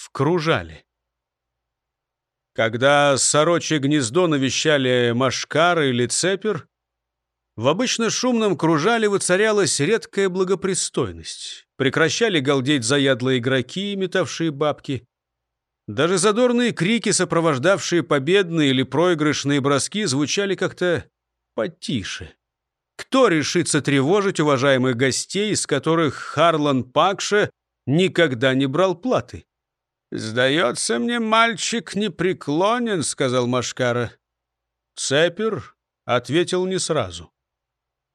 в кружале. Когда сорочье гнездо навещали Машкар или Цепер, в обычно шумном кружале воцарялась редкая благопристойность. Прекращали галдеть заядлые игроки, метавшие бабки. Даже задорные крики, сопровождавшие победные или проигрышные броски, звучали как-то потише. Кто решится тревожить уважаемых гостей, из которых Харлан Пакша никогда не брал платы? «Сдается мне, мальчик непреклонен», — сказал Машкара. Цепер ответил не сразу.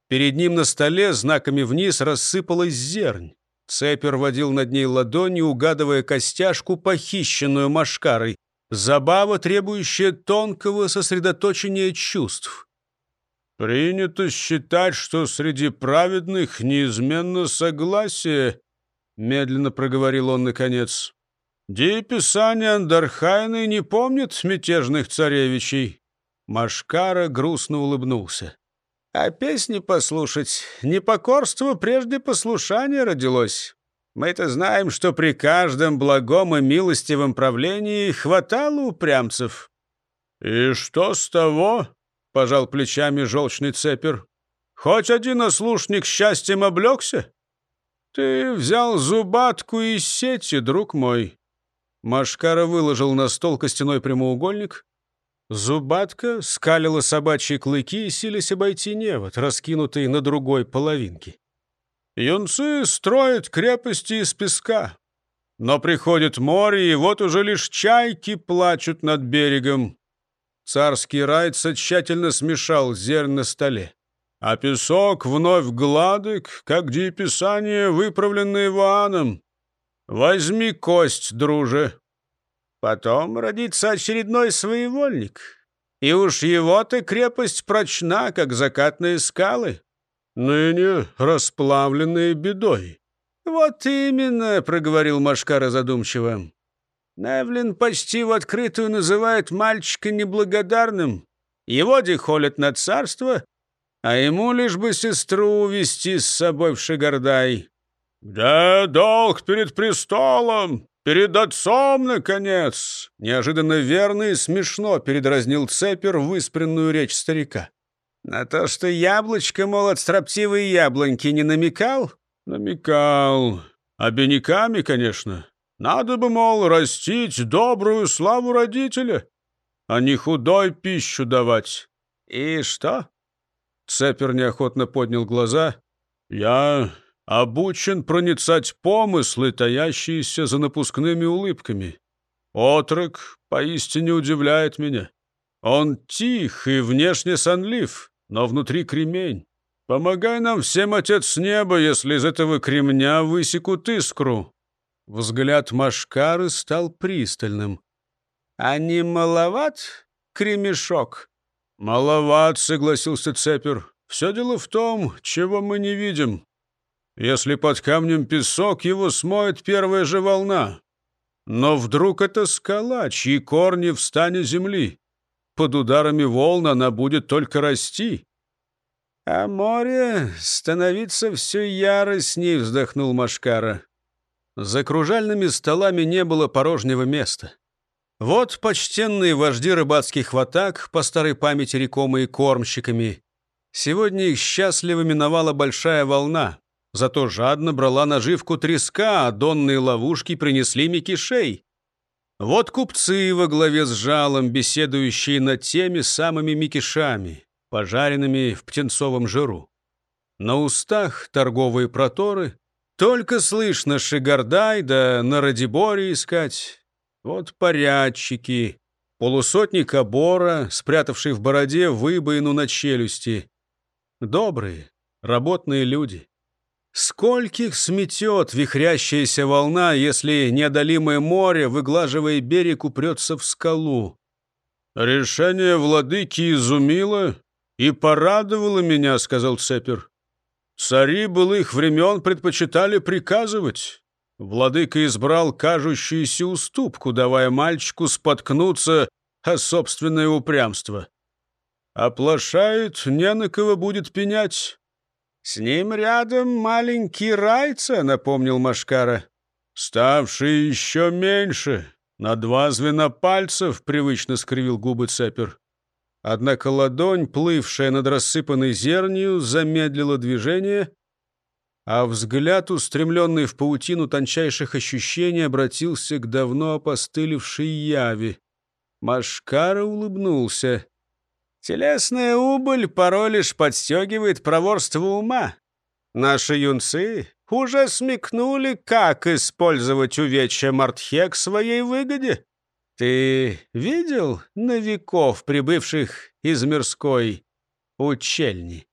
Перед ним на столе знаками вниз рассыпалась зернь. Цепер водил над ней ладонью, угадывая костяшку, похищенную Машкарой. Забава, требующая тонкого сосредоточения чувств. «Принято считать, что среди праведных неизменно согласие», — медленно проговорил он наконец. Дееписание Андархайны не помнит мятежных царевичей. Машкара грустно улыбнулся. А песни послушать, непокорство прежде послушания родилось. Мы-то знаем, что при каждом благом и милостивом правлении хватало упрямцев. «И что с того?» — пожал плечами желчный цепер. «Хоть один ослушник счастьем облегся? Ты взял зубатку из сети, друг мой. Машкара выложил на стол костяной прямоугольник. Зубатка скалила собачьи клыки и сились обойти невод, раскинутый на другой половинке. Юнцы строят крепости из песка. Но приходит море, и вот уже лишь чайки плачут над берегом. Царский райца тщательно смешал зерн на столе. А песок вновь гладок, как дееписание, выправленное Вааном. Возьми кость, друже. Потом родится очередной своевольник. И уж его-то крепость прочна, как закатные скалы. Ныне расплавленные бедой. Вот именно, проговорил Машкара задумчиво. Невлин почти в открытую называет мальчика неблагодарным. Его дехолят на царство, а ему лишь бы сестру увести с собой в Шигардай. «Да долг перед престолом, перед отцом, наконец!» Неожиданно верно и смешно передразнил Цепер выспренную речь старика. «На то, что яблочко, мол, от строптивой яблоньки не намекал?» «Намекал. Обиняками, конечно. Надо бы, мол, растить добрую славу родителя, а не худой пищу давать». «И что?» Цепер неохотно поднял глаза. «Я обучен проницать помыслы, таящиеся за напускными улыбками. Отрок поистине удивляет меня. Он тих и внешне сонлив, но внутри кремень. Помогай нам всем, Отец с неба, если из этого кремня высекут искру». Взгляд Машкары стал пристальным. «А не маловат кремешок?» «Маловат», — согласился Цепер. «Все дело в том, чего мы не видим. Если под камнем песок, его смоет первая же волна. Но вдруг это скала, чьи корни в стане земли. Под ударами волн она будет только расти. А море становится все яростней, вздохнул Машкара. За кружальными столами не было порожнего места. Вот почтенные вожди рыбацких ватак, по старой памяти рекомые кормщиками. Сегодня их счастливо миновала большая волна. Зато жадно брала наживку треска, а донные ловушки принесли микишей. Вот купцы во главе с жалом, беседующие над теми самыми микишами, пожаренными в птенцовом жиру. На устах торговые проторы, только слышно шигардай да на Радиборе искать. Вот порядчики, полусотни кабора, спрятавший в бороде выбоину на челюсти. Добрые, работные люди. Скольких сметет вихрящаяся волна, если неодолимое море, выглаживая берег, упрется в скалу? «Решение владыки изумило и порадовало меня», — сказал Цепер. «Цари былых времен предпочитали приказывать. Владыка избрал кажущуюся уступку, давая мальчику споткнуться о собственное упрямство. Оплошает, не на кого будет пенять». «С ним рядом маленький Райца», — напомнил Машкара. «Ставший еще меньше, на два звена пальцев», — привычно скривил губы Цепер. Однако ладонь, плывшая над рассыпанной зернью, замедлила движение, а взгляд, устремленный в паутину тончайших ощущений, обратился к давно опостылевшей яви. Машкара улыбнулся. «Телесная убыль порой лишь подстегивает проворство ума. Наши юнцы уже смекнули, как использовать увечья Мартхе к своей выгоде. Ты видел новиков, прибывших из мирской учельни?»